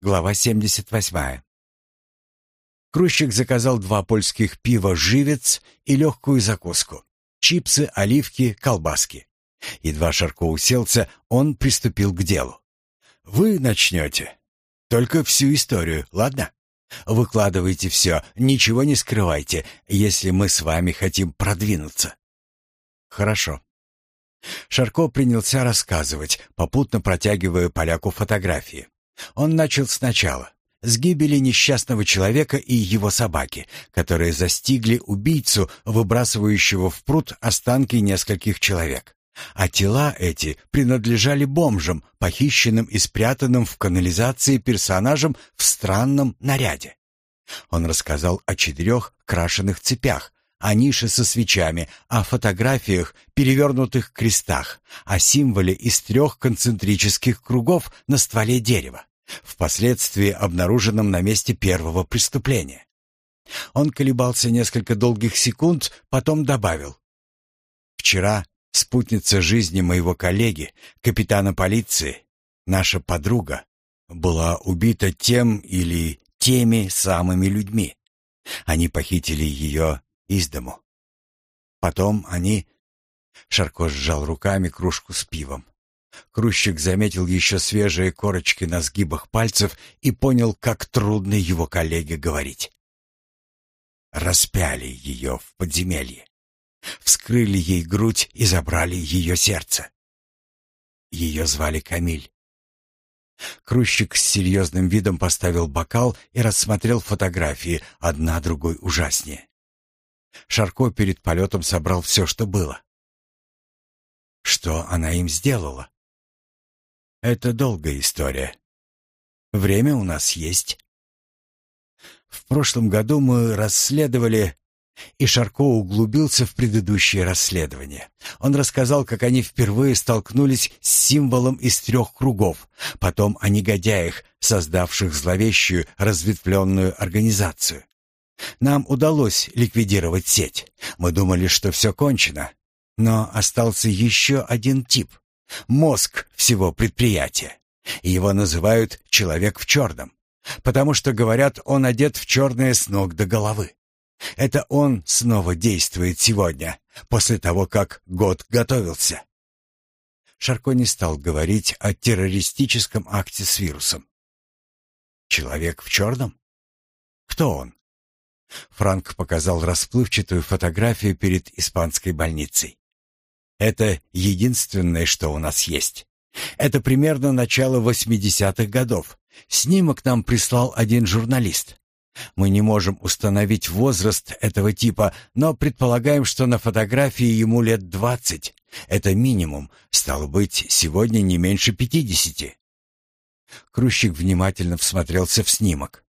Глава 78. Крущик заказал два польских пива «Живец» и легкую закуску. Чипсы, оливки, колбаски. Едва Шарко уселся, он приступил к делу. «Вы начнете. Только всю историю, ладно? Выкладывайте все, ничего не скрывайте, если мы с вами хотим продвинуться». «Хорошо». Шарко принялся рассказывать, попутно протягивая поляку фотографии. Он начал сначала, с гибели несчастного человека и его собаки, которые застигли убийцу, выбрасывающего в пруд останки нескольких человек. А тела эти принадлежали бомжам, похищенным и спрятанным в канализации персонажам в странном наряде. Он рассказал о четырех крашеных цепях, о нише со свечами, о фотографиях, перевернутых крестах, о символе из трех концентрических кругов на стволе дерева, впоследствии обнаруженном на месте первого преступления. Он колебался несколько долгих секунд, потом добавил. «Вчера спутница жизни моего коллеги, капитана полиции, наша подруга, была убита тем или теми самыми людьми. Они похитили ее из дому. Потом они... Шарко сжал руками кружку с пивом. Крущик заметил еще свежие корочки на сгибах пальцев и понял, как трудно его коллеге говорить. Распяли ее в подземелье. Вскрыли ей грудь и забрали ее сердце. Ее звали Камиль. Крущик с серьезным видом поставил бокал и рассмотрел фотографии, одна другой ужаснее. Шарко перед полетом собрал все, что было. Что она им сделала? Это долгая история. Время у нас есть. В прошлом году мы расследовали, и Шарко углубился в предыдущее расследование. Он рассказал, как они впервые столкнулись с символом из трех кругов, потом о негодяях, создавших зловещую разветвленную организацию. Нам удалось ликвидировать сеть. Мы думали, что все кончено. Но остался еще один тип. Мозг всего предприятия. Его называют «человек в черном», потому что, говорят, он одет в черное с ног до головы. Это он снова действует сегодня, после того, как год готовился. Шарко не стал говорить о террористическом акте с вирусом. «Человек в черном? Кто он?» Франк показал расплывчатую фотографию перед испанской больницей. Это единственное, что у нас есть. Это примерно начало 80-х годов. Снимок нам прислал один журналист. Мы не можем установить возраст этого типа, но предполагаем, что на фотографии ему лет 20. Это минимум, стало быть, сегодня не меньше 50. Крущик внимательно всмотрелся в снимок.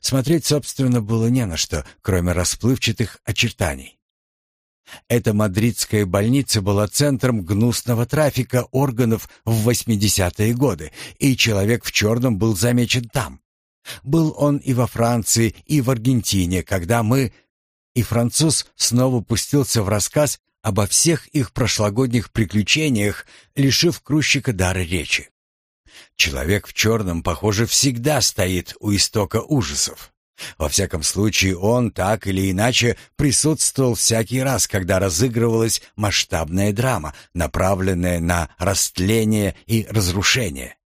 Смотреть, собственно, было не на что, кроме расплывчатых очертаний. Эта мадридская больница была центром гнусного трафика органов в 80-е годы, и человек в черном был замечен там. Был он и во Франции, и в Аргентине, когда мы... И француз снова пустился в рассказ обо всех их прошлогодних приключениях, лишив Крущика дара речи. Человек в черном, похоже, всегда стоит у истока ужасов. Во всяком случае, он так или иначе присутствовал всякий раз, когда разыгрывалась масштабная драма, направленная на растление и разрушение.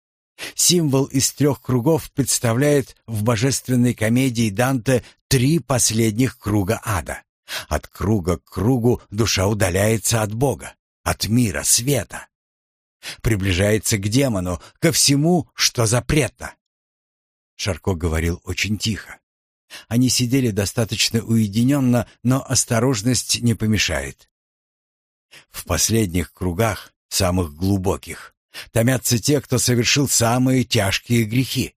Символ из трех кругов представляет в божественной комедии Данте три последних круга ада. От круга к кругу душа удаляется от Бога, от мира, света приближается к демону, ко всему, что запретно. Шарко говорил очень тихо. Они сидели достаточно уединенно, но осторожность не помешает. В последних кругах, самых глубоких, томятся те, кто совершил самые тяжкие грехи.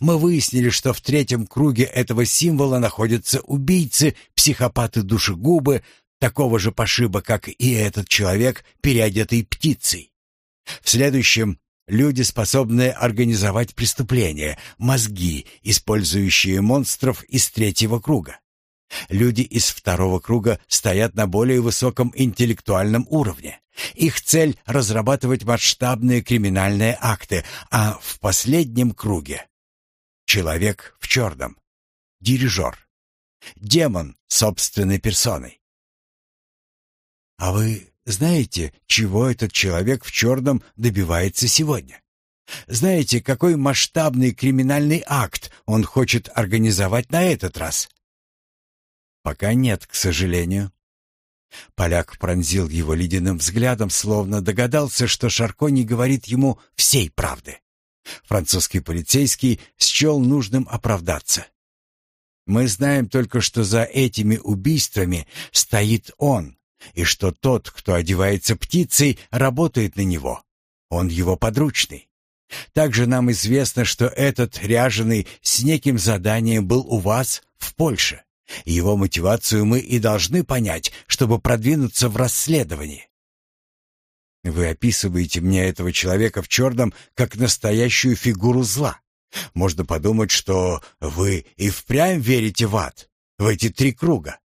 Мы выяснили, что в третьем круге этого символа находятся убийцы, психопаты-душегубы, такого же пошиба, как и этот человек, переодетый птицей. В следующем люди, способные организовать преступления, мозги, использующие монстров из третьего круга. Люди из второго круга стоят на более высоком интеллектуальном уровне. Их цель — разрабатывать масштабные криминальные акты, а в последнем круге человек в черном, дирижер, демон собственной персоной. А вы знаете, чего этот человек в черном добивается сегодня? Знаете, какой масштабный криминальный акт он хочет организовать на этот раз? Пока нет, к сожалению. Поляк пронзил его ледяным взглядом, словно догадался, что Шарко не говорит ему всей правды. Французский полицейский счел нужным оправдаться. Мы знаем только, что за этими убийствами стоит он, и что тот, кто одевается птицей, работает на него. Он его подручный. Также нам известно, что этот ряженый с неким заданием был у вас в Польше. Его мотивацию мы и должны понять, чтобы продвинуться в расследовании. Вы описываете мне этого человека в черном как настоящую фигуру зла. Можно подумать, что вы и впрямь верите в ад, в эти три круга.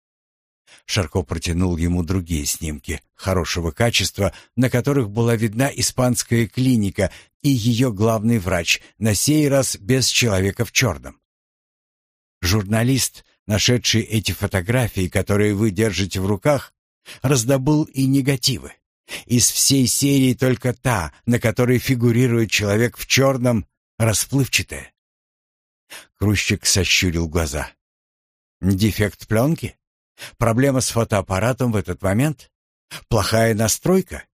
Шарко протянул ему другие снимки хорошего качества, на которых была видна испанская клиника и ее главный врач, на сей раз без человека в черном. Журналист нашедший эти фотографии, которые вы держите в руках, раздобыл и негативы. Из всей серии только та, на которой фигурирует человек в черном, расплывчатая. Крущик сощурил глаза. Дефект пленки? Проблема с фотоаппаратом в этот момент? Плохая настройка?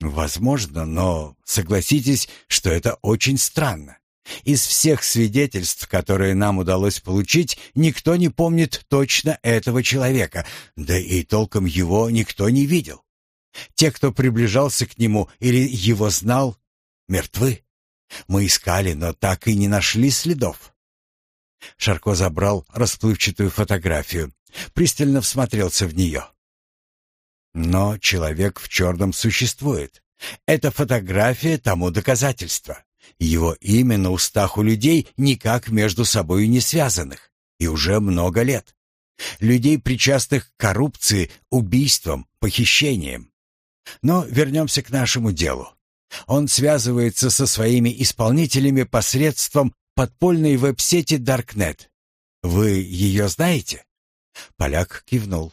Возможно, но согласитесь, что это очень странно. Из всех свидетельств, которые нам удалось получить, никто не помнит точно этого человека, да и толком его никто не видел. Те, кто приближался к нему или его знал, мертвы. Мы искали, но так и не нашли следов. Шарко забрал расплывчатую фотографию, пристально всмотрелся в нее. Но человек в черном существует. Эта фотография тому доказательство. Его имя на устах у людей никак между собой не связанных, и уже много лет. Людей, причастных к коррупции, убийствам, похищениям. Но вернемся к нашему делу. Он связывается со своими исполнителями посредством подпольной веб-сети Darknet. Вы ее знаете? Поляк кивнул.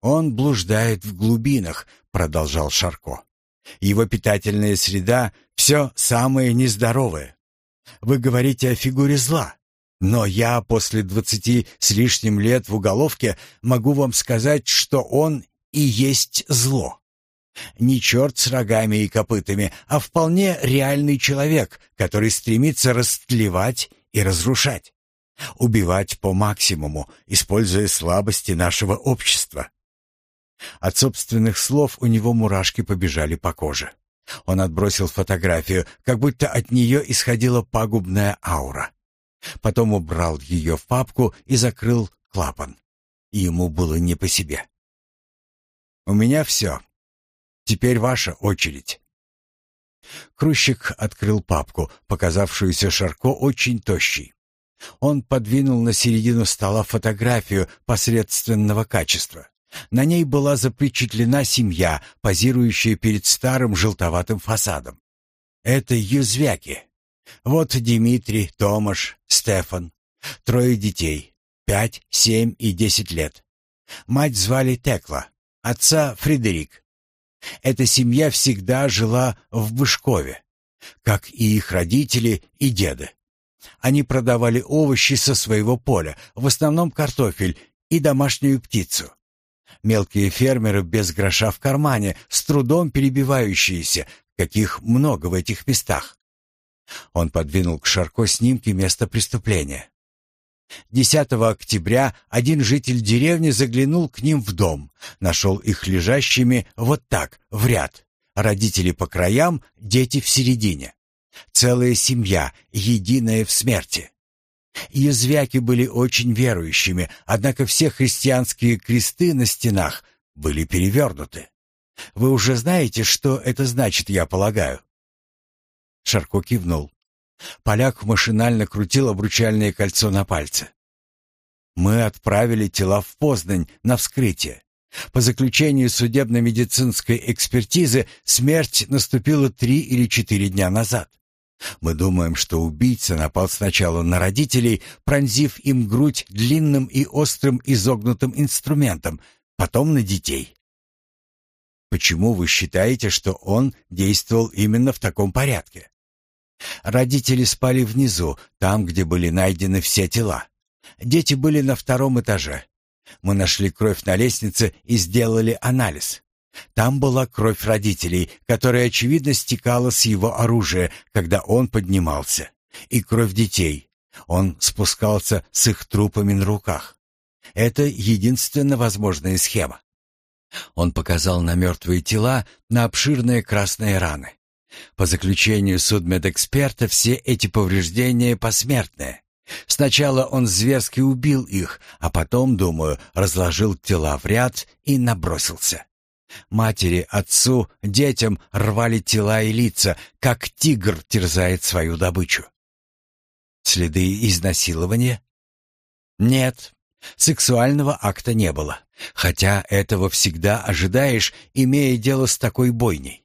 Он блуждает в глубинах, продолжал Шарко. Его питательная среда — все самое нездоровое. Вы говорите о фигуре зла, но я после двадцати с лишним лет в уголовке могу вам сказать, что он и есть зло. Не черт с рогами и копытами, а вполне реальный человек, который стремится растлевать и разрушать. Убивать по максимуму, используя слабости нашего общества. От собственных слов у него мурашки побежали по коже. Он отбросил фотографию, как будто от нее исходила пагубная аура. Потом убрал ее в папку и закрыл клапан. Ему было не по себе. «У меня все. Теперь ваша очередь». Крущик открыл папку, показавшуюся Шарко очень тощей. Он подвинул на середину стола фотографию посредственного качества. На ней была запечатлена семья, позирующая перед старым желтоватым фасадом. Это юзвяки. Вот Дмитрий, Томаш, Стефан. Трое детей. Пять, семь и десять лет. Мать звали Текла, отца Фредерик. Эта семья всегда жила в Бышкове, как и их родители и деды. Они продавали овощи со своего поля, в основном картофель и домашнюю птицу. Мелкие фермеры без гроша в кармане, с трудом перебивающиеся, каких много в этих местах. Он подвинул к Шарко снимки места преступления. 10 октября один житель деревни заглянул к ним в дом, нашел их лежащими вот так, в ряд. Родители по краям, дети в середине. Целая семья, единая в смерти. Язвяки были очень верующими, однако все христианские кресты на стенах были перевернуты. Вы уже знаете, что это значит, я полагаю?» Шарко кивнул. Поляк машинально крутил обручальное кольцо на пальце. «Мы отправили тела в Познань на вскрытие. По заключению судебно-медицинской экспертизы смерть наступила три или четыре дня назад. Мы думаем, что убийца напал сначала на родителей, пронзив им грудь длинным и острым изогнутым инструментом, потом на детей. Почему вы считаете, что он действовал именно в таком порядке? Родители спали внизу, там, где были найдены все тела. Дети были на втором этаже. Мы нашли кровь на лестнице и сделали анализ. Там была кровь родителей, которая, очевидно, стекала с его оружия, когда он поднимался. И кровь детей. Он спускался с их трупами на руках. Это единственно возможная схема. Он показал на мертвые тела, на обширные красные раны. По заключению судмедэксперта, все эти повреждения посмертные. Сначала он зверски убил их, а потом, думаю, разложил тела в ряд и набросился. Матери, отцу, детям рвали тела и лица, как тигр терзает свою добычу. Следы изнасилования? Нет, сексуального акта не было. Хотя этого всегда ожидаешь, имея дело с такой бойней.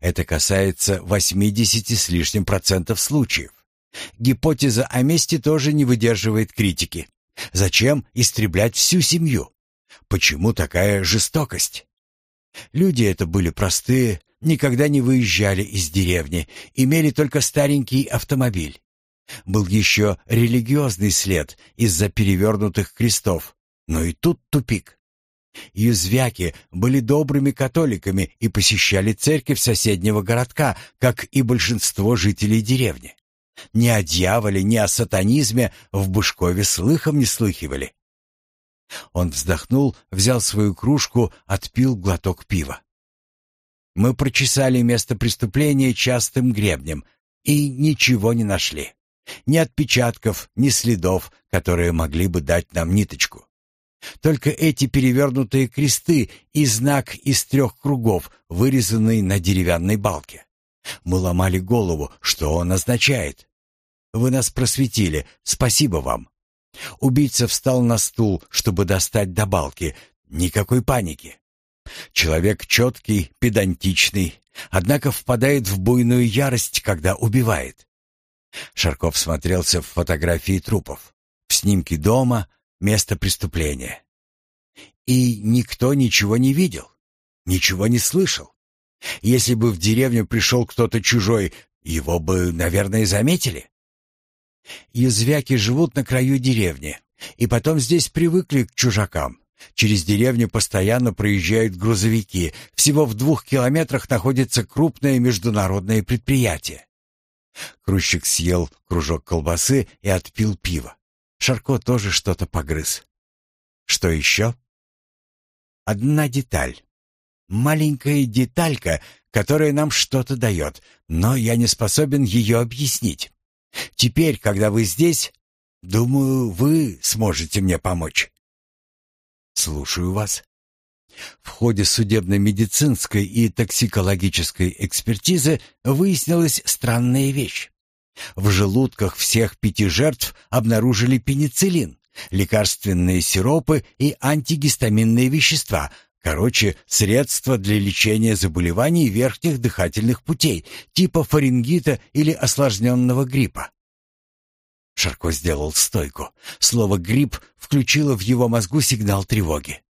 Это касается 80 с лишним процентов случаев. Гипотеза о мести тоже не выдерживает критики. Зачем истреблять всю семью? Почему такая жестокость? Люди это были простые, никогда не выезжали из деревни, имели только старенький автомобиль. Был еще религиозный след из-за перевернутых крестов, но и тут тупик. Юзвяки были добрыми католиками и посещали церковь соседнего городка, как и большинство жителей деревни. Ни о дьяволе, ни о сатанизме в Бушкове слыхом не слыхивали. Он вздохнул, взял свою кружку, отпил глоток пива. Мы прочесали место преступления частым гребнем и ничего не нашли. Ни отпечатков, ни следов, которые могли бы дать нам ниточку. Только эти перевернутые кресты и знак из трех кругов, вырезанный на деревянной балке. Мы ломали голову, что он означает. Вы нас просветили, спасибо вам. Убийца встал на стул, чтобы достать до балки. Никакой паники. Человек четкий, педантичный, однако впадает в буйную ярость, когда убивает. Шарков смотрелся в фотографии трупов, в снимки дома, места преступления. И никто ничего не видел, ничего не слышал. Если бы в деревню пришел кто-то чужой, его бы, наверное, заметили. Язвяки живут на краю деревни, и потом здесь привыкли к чужакам. Через деревню постоянно проезжают грузовики. Всего в двух километрах находится крупное международное предприятие. Крущик съел кружок колбасы и отпил пиво. Шарко тоже что-то погрыз. Что еще? Одна деталь. Маленькая деталька, которая нам что-то дает, но я не способен ее объяснить. Теперь, когда вы здесь, думаю, вы сможете мне помочь. Слушаю вас. В ходе судебно-медицинской и токсикологической экспертизы выяснилась странная вещь. В желудках всех пяти жертв обнаружили пенициллин, лекарственные сиропы и антигистаминные вещества, короче, средства для лечения заболеваний верхних дыхательных путей, типа фарингита или осложненного гриппа. Шарко сделал стойку. Слово «грипп» включило в его мозгу сигнал тревоги.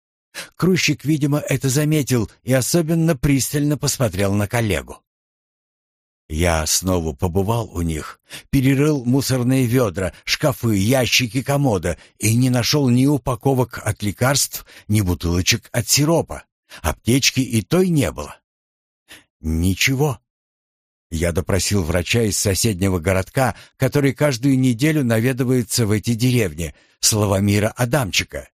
Крущик, видимо, это заметил и особенно пристально посмотрел на коллегу. Я снова побывал у них, перерыл мусорные ведра, шкафы, ящики комода и не нашел ни упаковок от лекарств, ни бутылочек от сиропа. Аптечки и той не было. Ничего. Я допросил врача из соседнего городка, который каждую неделю наведывается в эти деревни, Славомира Адамчика.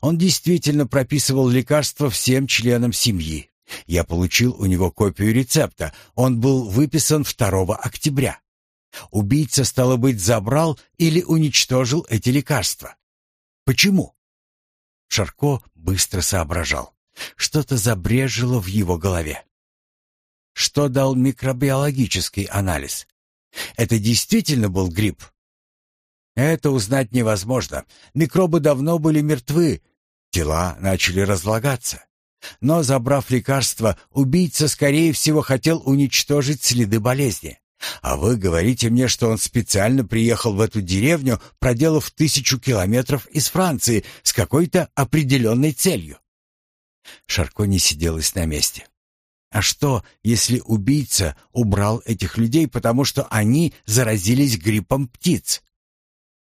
Он действительно прописывал лекарства всем членам семьи. Я получил у него копию рецепта. Он был выписан 2 октября. Убийца, стало быть, забрал или уничтожил эти лекарства. Почему? Шарко быстро соображал. Что-то забрежило в его голове. Что дал микробиологический анализ? Это действительно был грипп? Это узнать невозможно. Микробы давно были мертвы. Тела начали разлагаться. Но, забрав лекарство, убийца, скорее всего, хотел уничтожить следы болезни. А вы говорите мне, что он специально приехал в эту деревню, проделав тысячу километров из Франции с какой-то определенной целью. Шарко не сиделось на месте. А что, если убийца убрал этих людей, потому что они заразились гриппом птиц?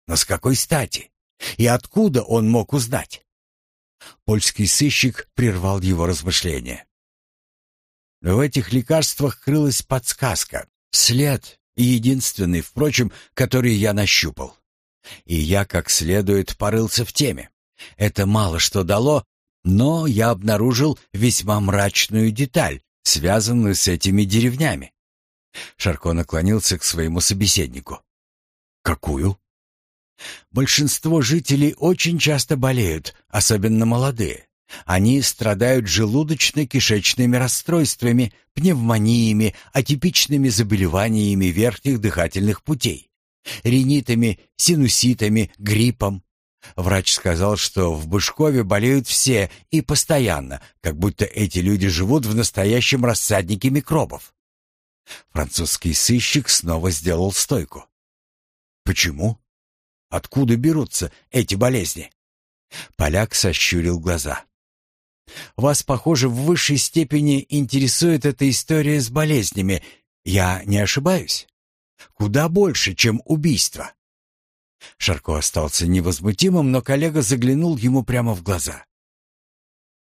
Но с какой стати? И откуда он мог узнать? Польский сыщик прервал его размышления. В этих лекарствах крылась подсказка, след, единственный, впрочем, который я нащупал. И я как следует порылся в теме. Это мало что дало, но я обнаружил весьма мрачную деталь, связанную с этими деревнями. Шарко наклонился к своему собеседнику. «Какую?» Большинство жителей очень часто болеют, особенно молодые. Они страдают желудочно-кишечными расстройствами, пневмониями, атипичными заболеваниями верхних дыхательных путей, ринитами, синуситами, гриппом. Врач сказал, что в Бышкове болеют все и постоянно, как будто эти люди живут в настоящем рассаднике микробов. Французский сыщик снова сделал стойку. Почему? Откуда берутся эти болезни? Поляк сощурил глаза. Вас, похоже, в высшей степени интересует эта история с болезнями. Я не ошибаюсь? Куда больше, чем убийство. Шарко остался невозмутимым, но коллега заглянул ему прямо в глаза.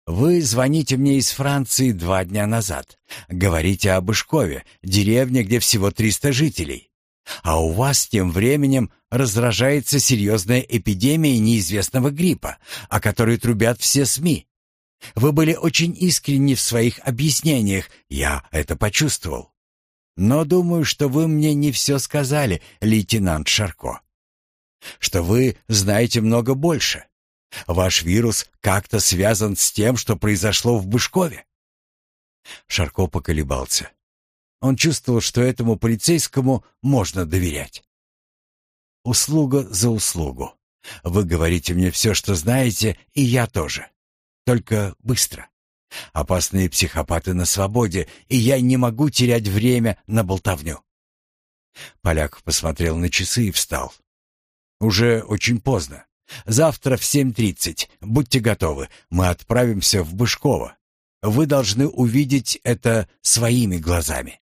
«Вы звоните мне из Франции два дня назад. Говорите о Бышкове, деревне, где всего триста жителей. А у вас тем временем разражается серьезная эпидемия неизвестного гриппа, о которой трубят все СМИ. Вы были очень искренни в своих объяснениях, я это почувствовал. Но думаю, что вы мне не все сказали, лейтенант Шарко. Что вы знаете много больше. Ваш вирус как-то связан с тем, что произошло в Бышкове. Шарко поколебался. Он чувствовал, что этому полицейскому можно доверять. Услуга за услугу. Вы говорите мне все, что знаете, и я тоже. Только быстро. Опасные психопаты на свободе, и я не могу терять время на болтовню. Поляк посмотрел на часы и встал. Уже очень поздно. Завтра в 7.30. Будьте готовы. Мы отправимся в Бышково. Вы должны увидеть это своими глазами.